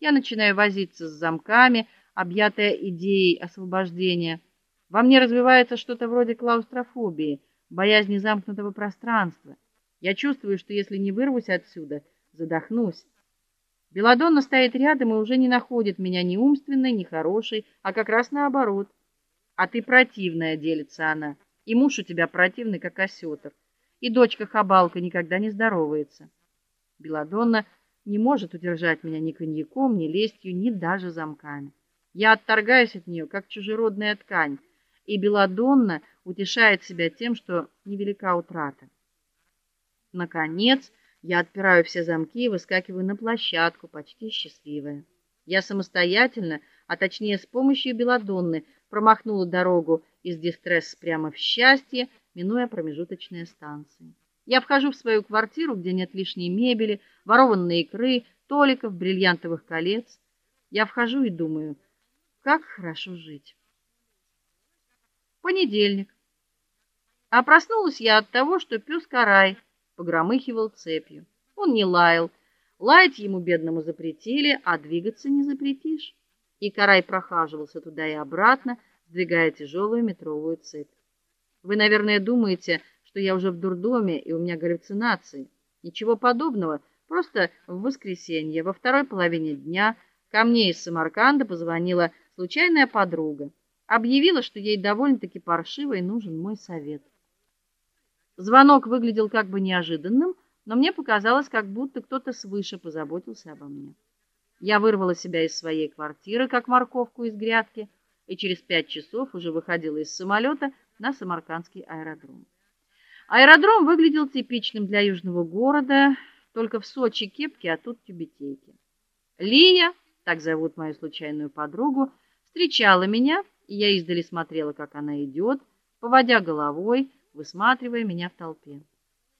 Я начинаю возиться с замками, объятая идеей освобождения. Во мне развивается что-то вроде клаустрофобии, боязни замкнутого пространства. Я чувствую, что если не вырвусь отсюда, задохнусь. Беладонна стоит рядом и уже не находит меня ни умственной, ни хорошей, а как раз наоборот. А ты противная, делится она. И муж у тебя противный, как осётр. И дочка Хабалка никогда не здоровается. Беладонна не может удержать меня ни коньяком, ни лестью, ни даже замками. Я отторгаюсь от нее, как чужеродная ткань, и Беладонна утешает себя тем, что невелика утрата. Наконец, я отпираю все замки и выскакиваю на площадку, почти счастливая. Я самостоятельно, а точнее с помощью Беладонны, промахнула дорогу из дистресс прямо в счастье, минуя промежуточные станции. Я вхожу в свою квартиру, где нет лишней мебели, ворованной икры, толиков, бриллиантовых колец. Я вхожу и думаю: как хорошо жить. Понедельник. А проснулась я от того, что пёс Карай погромыхивал цепью. Он не лаял. Лаять ему бедному запретили, а двигаться не запретишь. И Карай прохаживался туда и обратно, сдвигая тяжелую метровую цепь. Вы, наверное, думаете, что я уже в дурдоме и у меня галлюцинации. Ничего подобного. Просто в воскресенье во второй половине дня ко мне из Самарканда позвонила случайная подруга, объявила, что ей довольно-таки паршиво и нужен мой совет. Звонок выглядел как бы неожиданным, но мне показалось, как будто кто-то свыше позаботился обо мне. Я вырвала себя из своей квартиры, как морковку из грядки, и через пять часов уже выходила из самолета на Самаркандский аэродром. Аэродром выглядел типичным для южного города, только в Сочи кепки, а тут тюбетейки. Лия, так зовут мою случайную подругу, встречала меня, и я издали смотрела, как она идет, поводя головой, высматривая меня в толпе.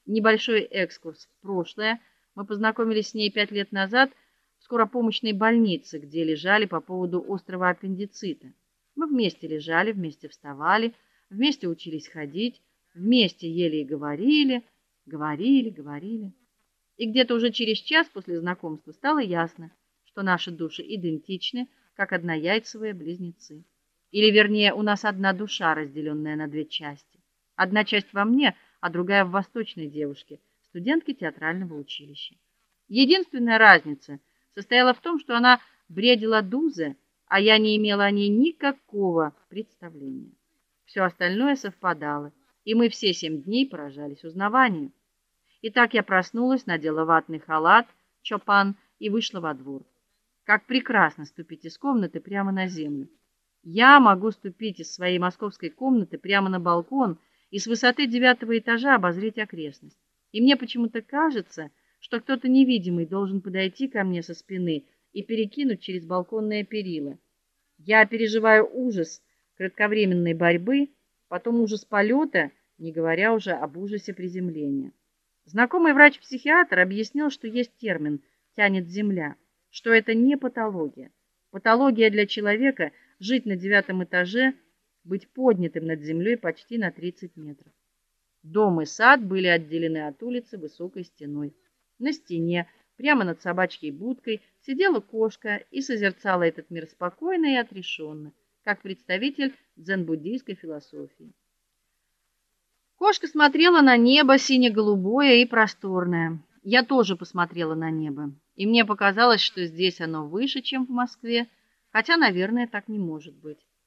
Небольшой экскурс в прошлое. Мы познакомились с ней пять лет назад в скоропомощной больнице, где лежали по поводу острого аппендицита. Мы вместе лежали, вместе вставали, вместе учились ходить, вместе ели и говорили, говорили, говорили. И где-то уже через час после знакомства стало ясно, что наши души идентичны, как однояйцевые близнецы. Или вернее, у нас одна душа, разделенная на две части. Одна часть во мне, а другая в восточной девушке, студентке театрального училища. Единственная разница состояла в том, что она бредила дузе, а я не имела о ней никакого представления. Все остальное совпадало и мы все семь дней поражались узнаванию. И так я проснулась, надела ватный халат, чопан и вышла во двор. Как прекрасно ступить из комнаты прямо на землю. Я могу ступить из своей московской комнаты прямо на балкон и с высоты девятого этажа обозреть окрестность. И мне почему-то кажется, что кто-то невидимый должен подойти ко мне со спины и перекинуть через балконные перила. Я переживаю ужас кратковременной борьбы, потом ужас полета не говоря уже об ужасе приземления. Знакомый врач-психиатр объяснил, что есть термин тянет земля, что это не патология. Патология для человека жить на девятом этаже, быть поднятым над землей почти на 30 метров. Дом и сад были отделены от улицы высокой стеной. На стене, прямо над собачьей будкой, сидела кошка и созерцала этот мир спокойно и отрешенно, как представитель дзен-буддийской философии. Кошка смотрела на небо сине-голубое и просторное. Я тоже посмотрела на небо, и мне показалось, что здесь оно выше, чем в Москве, хотя, наверное, так не может быть.